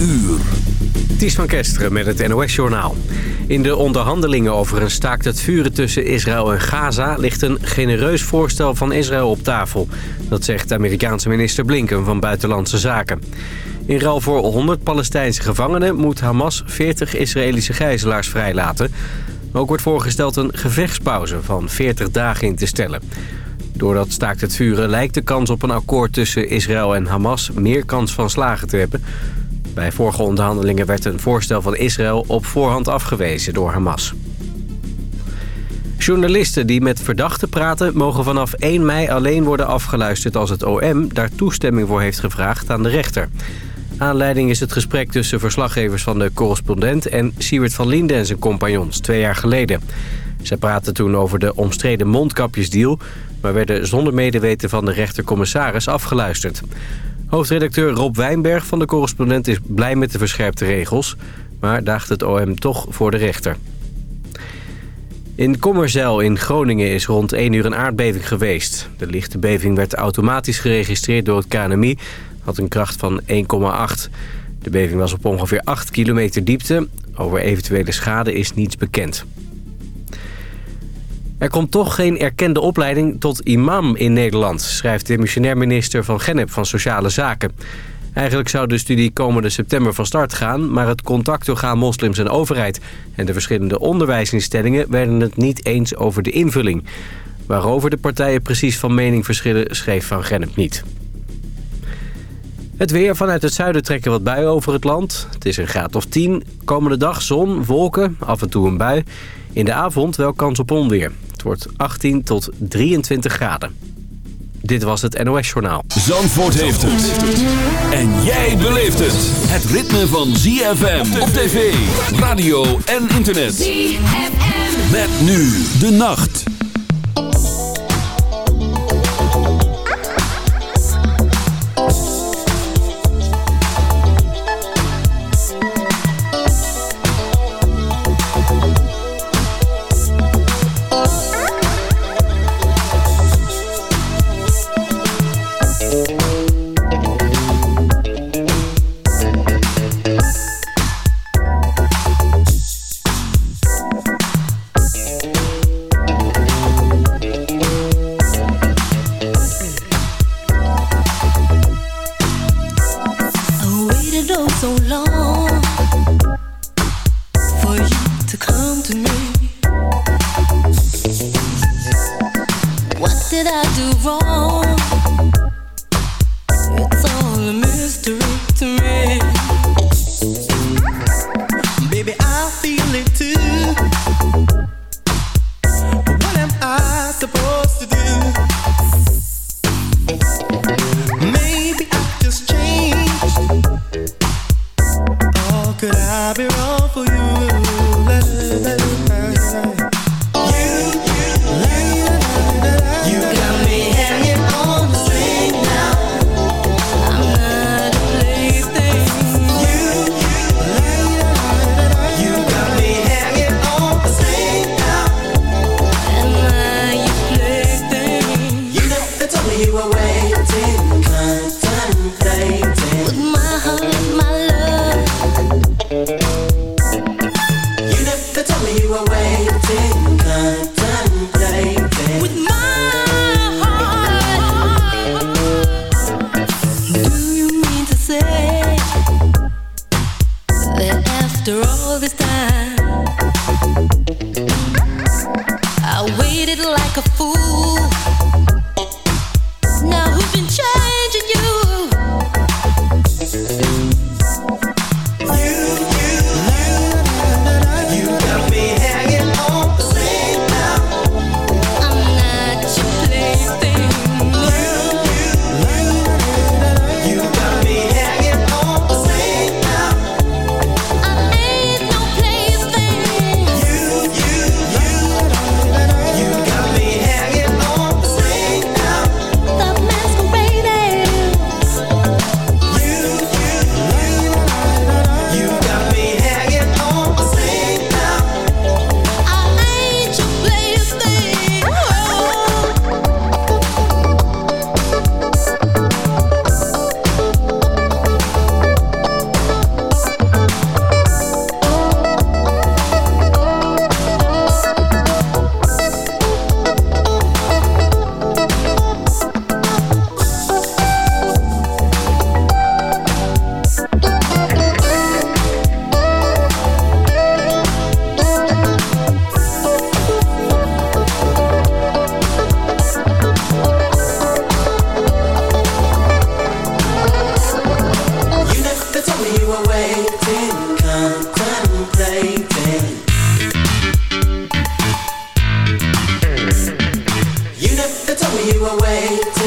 uur. Ties van Kesteren met het NOS-journaal. In de onderhandelingen over een staakt het vuren tussen Israël en Gaza... ligt een genereus voorstel van Israël op tafel. Dat zegt Amerikaanse minister Blinken van Buitenlandse Zaken. In ruil voor 100 Palestijnse gevangenen... moet Hamas 40 Israëlische gijzelaars vrijlaten. Ook wordt voorgesteld een gevechtspauze van 40 dagen in te stellen. Doordat staakt het vuren lijkt de kans op een akkoord tussen Israël en Hamas... meer kans van slagen te hebben... Bij vorige onderhandelingen werd een voorstel van Israël op voorhand afgewezen door Hamas. Journalisten die met verdachten praten... mogen vanaf 1 mei alleen worden afgeluisterd als het OM... daar toestemming voor heeft gevraagd aan de rechter. Aanleiding is het gesprek tussen verslaggevers van de correspondent... en Siewert van Linden en zijn compagnons twee jaar geleden. Zij praten toen over de omstreden mondkapjesdeal... maar werden zonder medeweten van de rechtercommissaris afgeluisterd. Hoofdredacteur Rob Wijnberg van de correspondent is blij met de verscherpte regels... maar daagt het OM toch voor de rechter. In Kommerzeil in Groningen is rond 1 uur een aardbeving geweest. De lichte beving werd automatisch geregistreerd door het KNMI, had een kracht van 1,8. De beving was op ongeveer 8 kilometer diepte. Over eventuele schade is niets bekend. Er komt toch geen erkende opleiding tot imam in Nederland... schrijft de missionair minister van Genep van Sociale Zaken. Eigenlijk zou de studie komende september van start gaan... maar het contactorgaan moslims en overheid... en de verschillende onderwijsinstellingen werden het niet eens over de invulling. Waarover de partijen precies van mening verschillen... schreef Van Genep niet. Het weer vanuit het zuiden trekken wat buien over het land. Het is een graad of 10. Komende dag zon, wolken, af en toe een bui. In de avond wel kans op onweer. Het wordt 18 tot 23 graden. Dit was het NOS Journaal. Zandvoort heeft het. En jij beleeft het. Het ritme van ZFM op tv, radio en internet. ZFM. Met nu de nacht. you away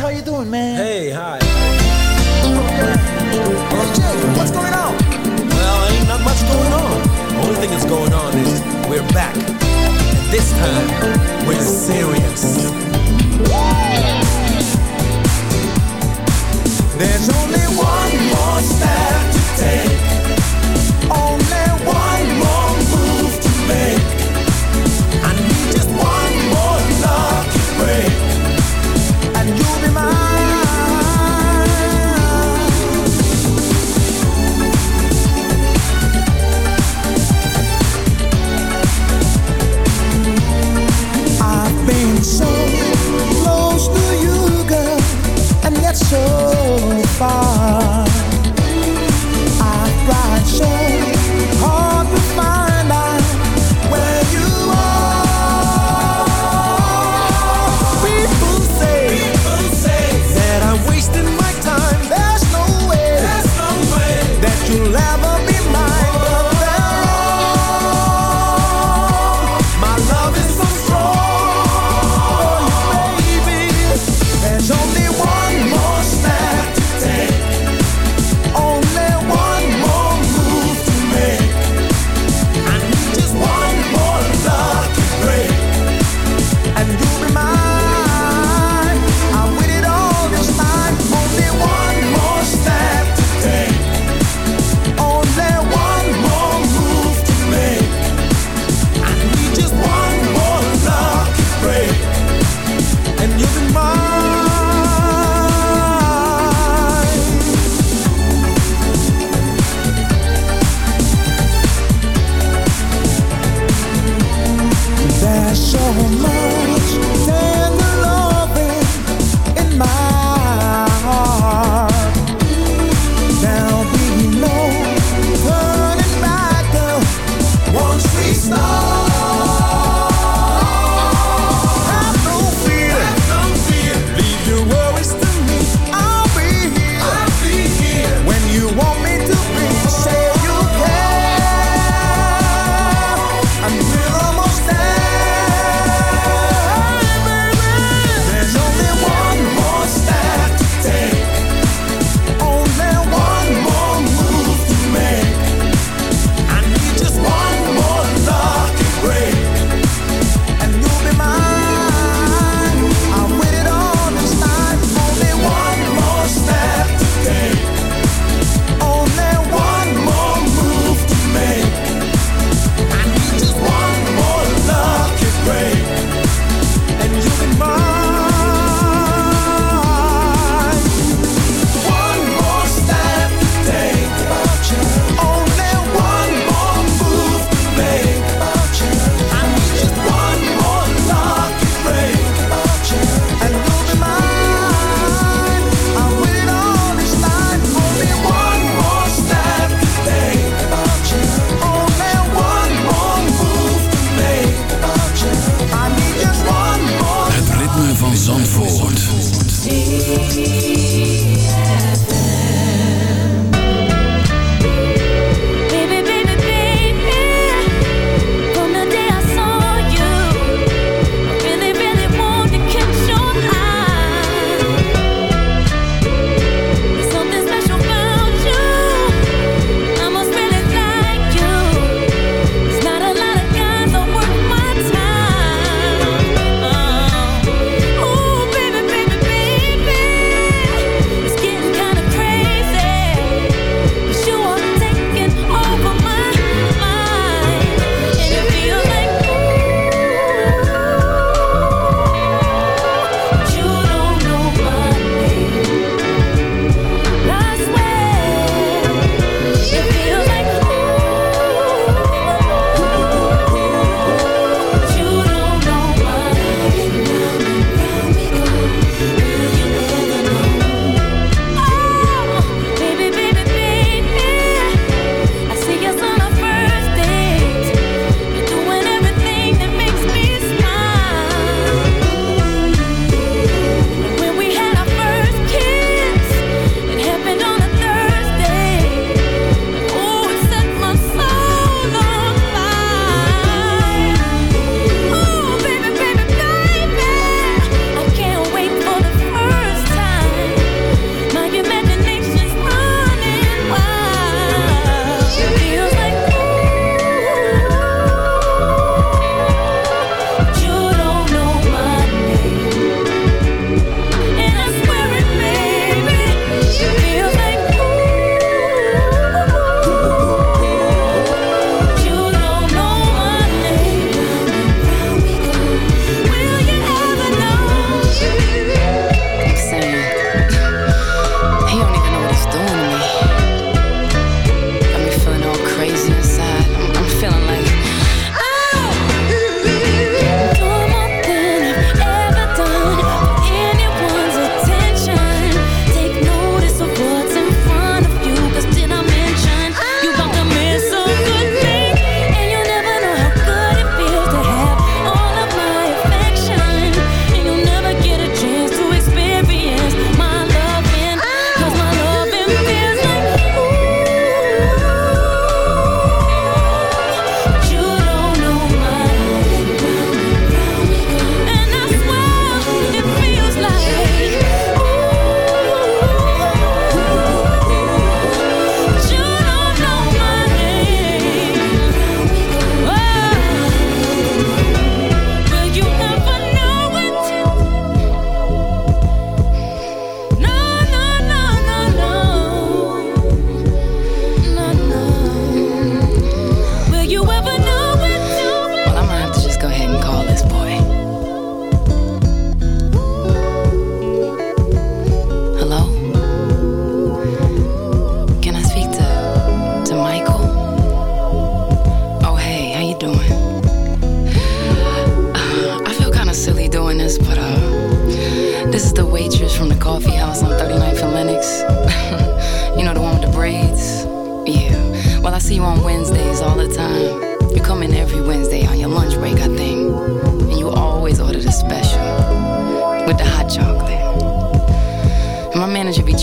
How you doing, man? Hey, hi. Hey, Jay, what's going on? Well, ain't not much going on. Only thing that's going on is we're back. And this time, we're serious.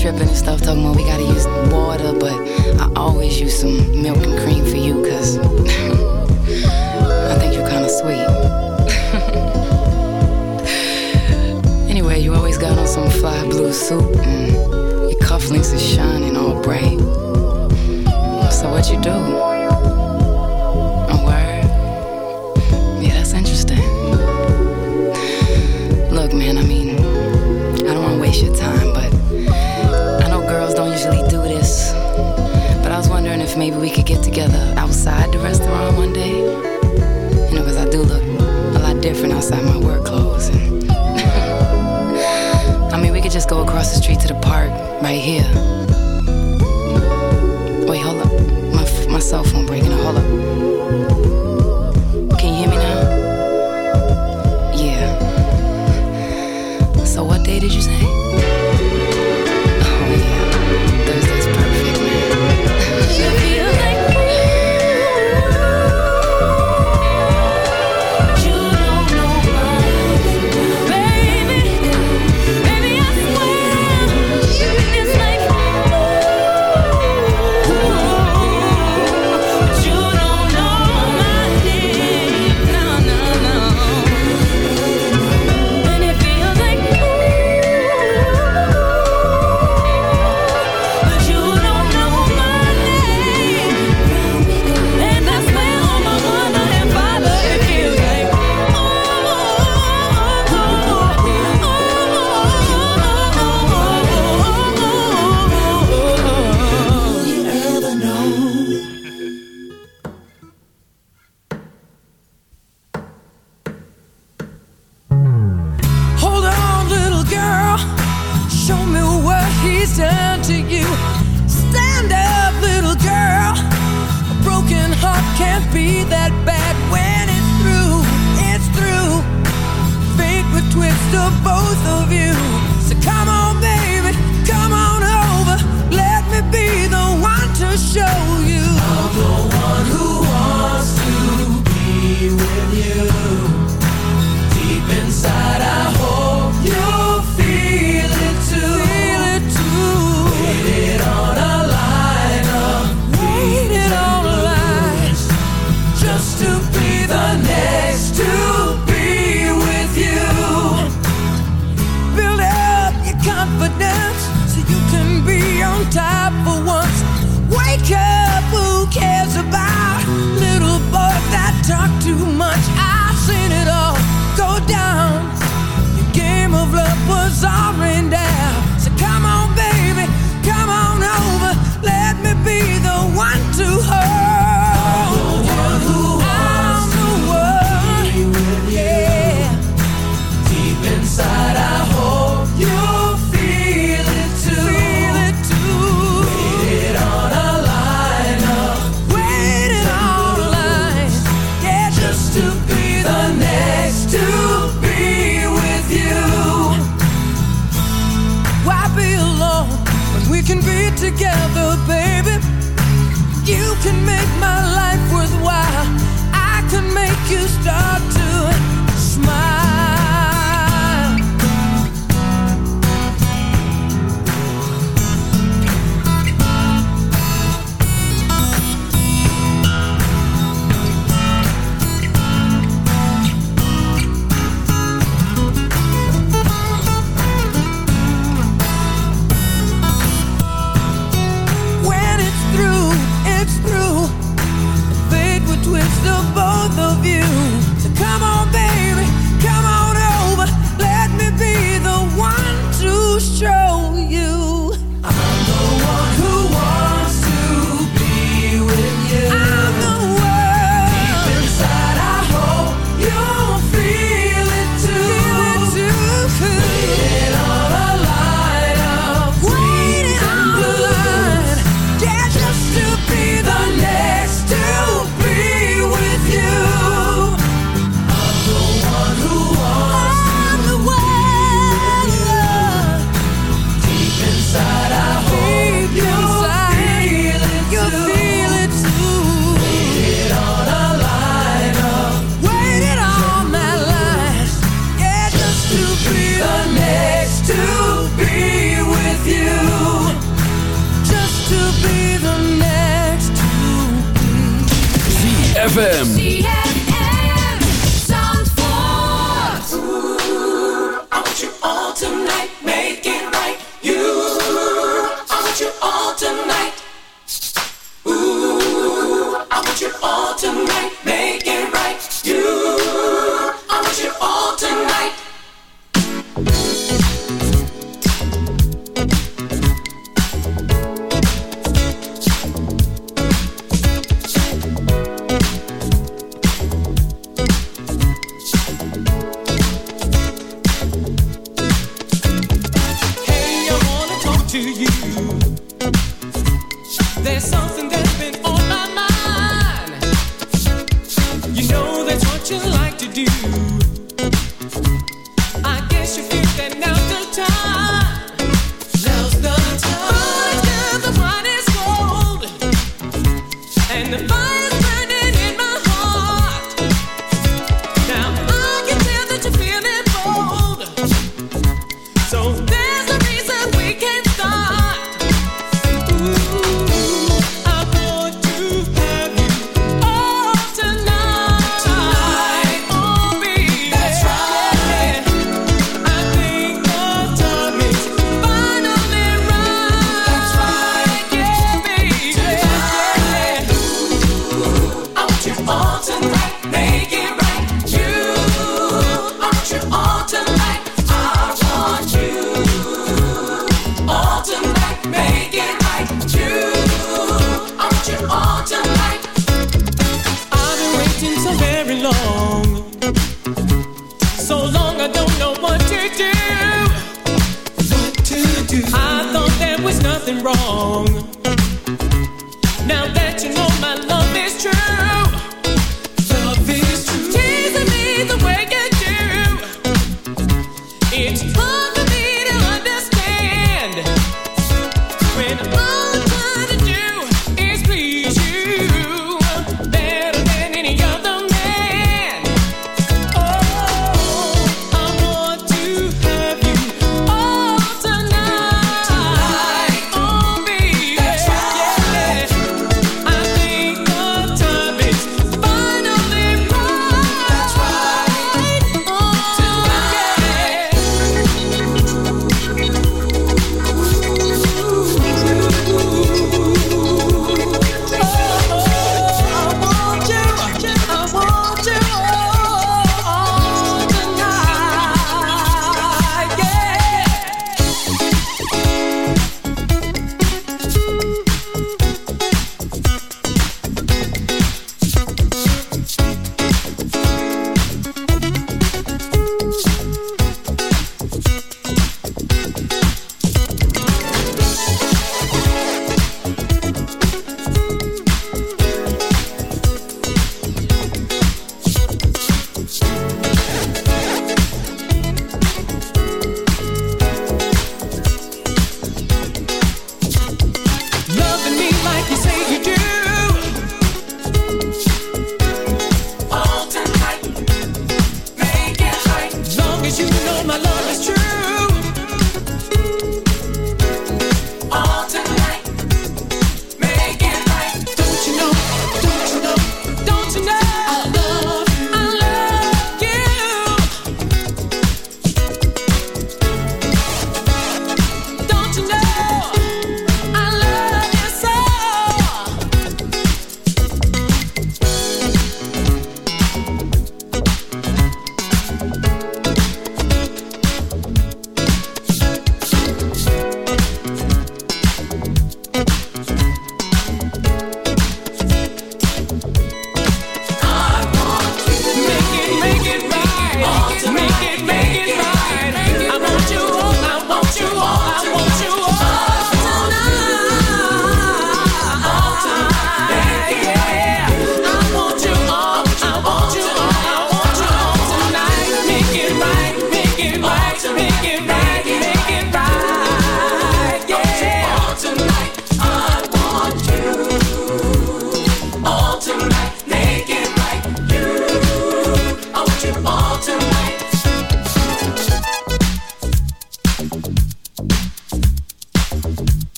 tripping and stuff, talking about we gotta use water, but I always use some milk and cream for you, cause I think you're kinda sweet. anyway, you always got on some fly blue suit, and your cufflinks are shining all bright. So, what you do? together outside the restaurant one day. You know, because I do look a lot different outside my work clothes. And I mean, we could just go across the street to the park right here. Wait, hold up. My, my cell phone breaking. Hold up.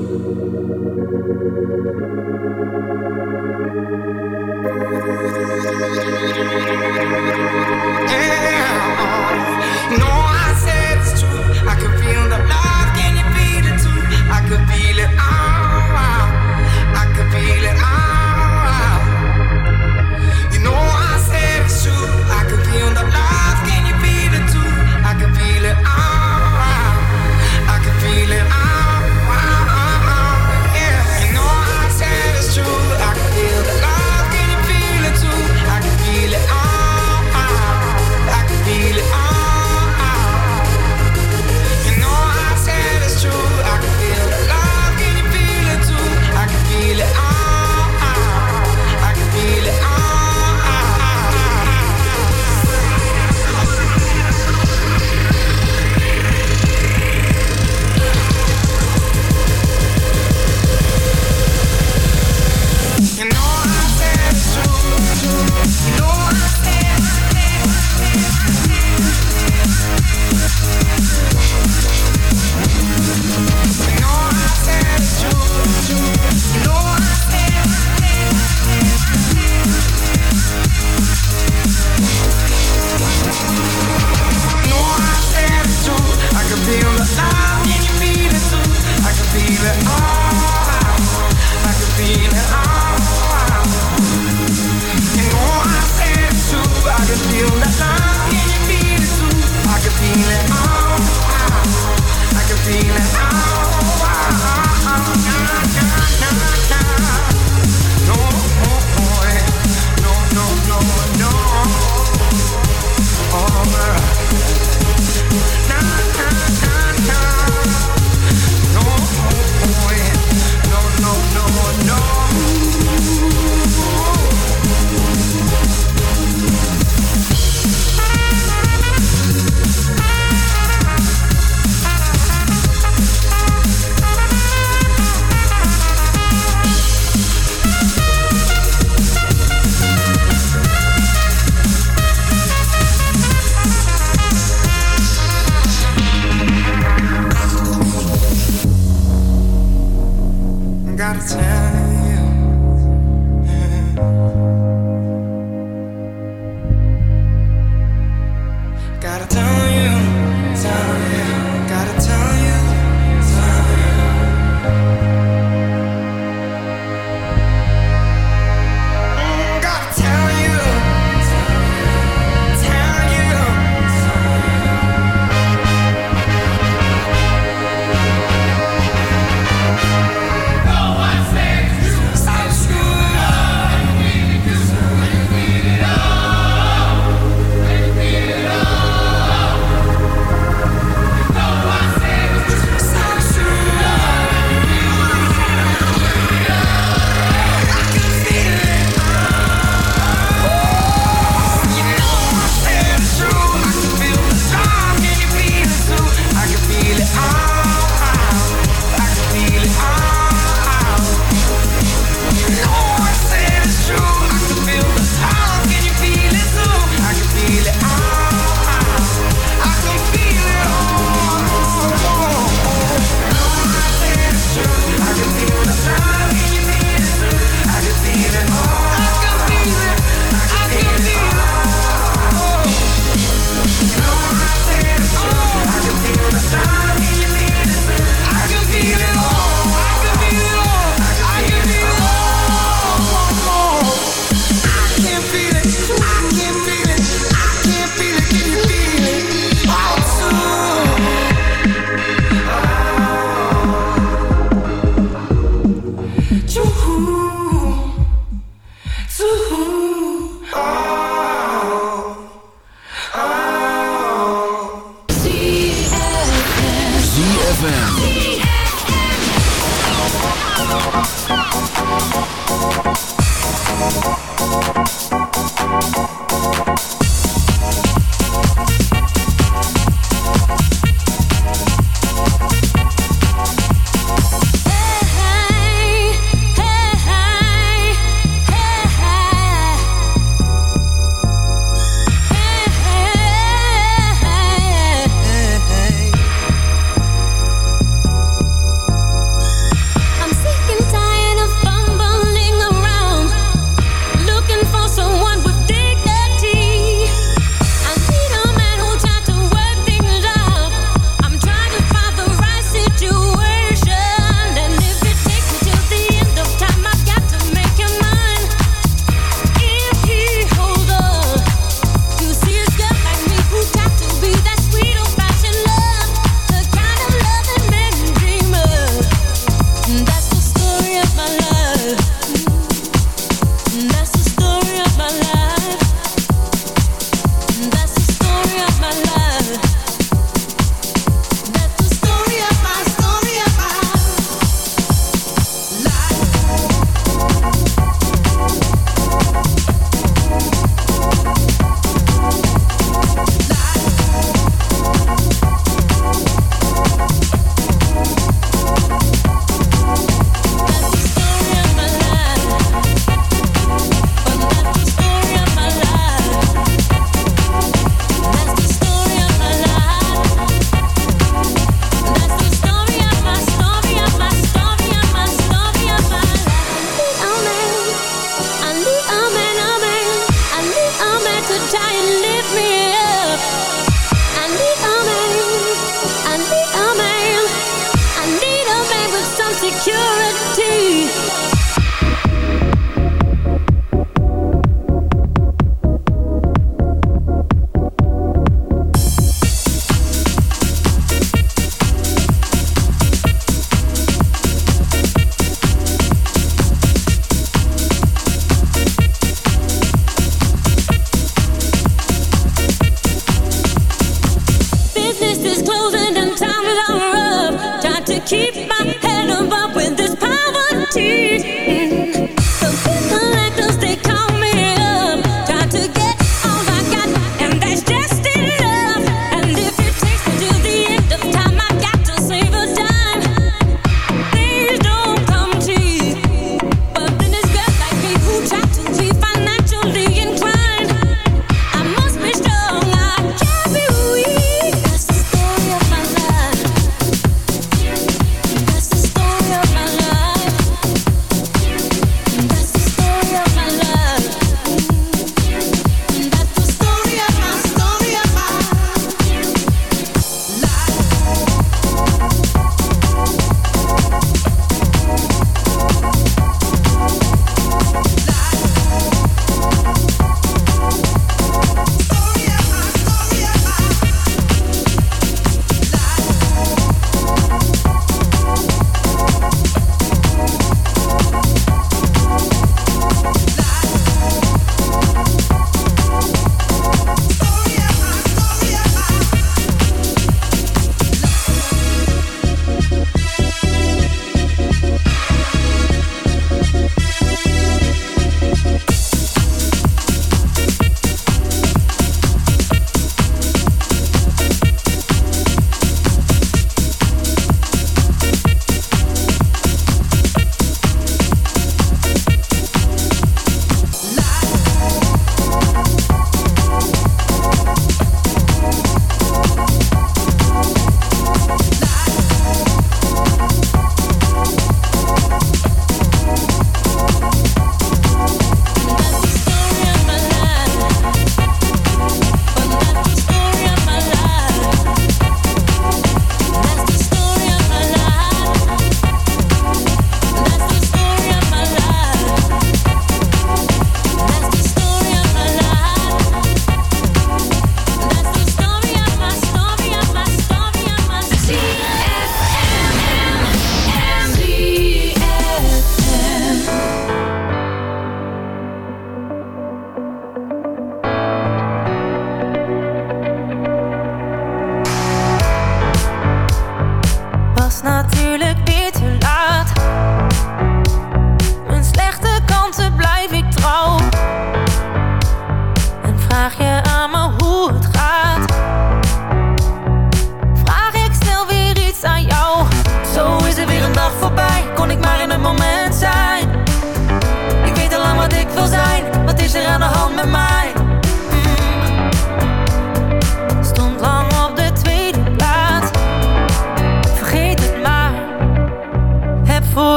Thank you.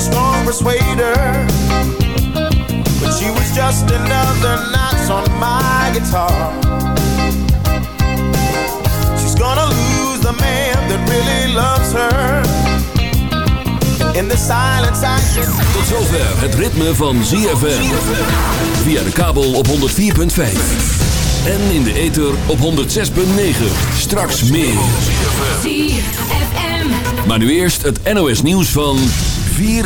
Strong persuader. But she was just another notch on my guitar. She's gonna lose the man that really loves her. In the silence I can Tot zover het ritme van ZFM. Via de kabel op 104.5. En in de ether op 106.9. Straks meer. Maar nu eerst het NOS nieuws van 4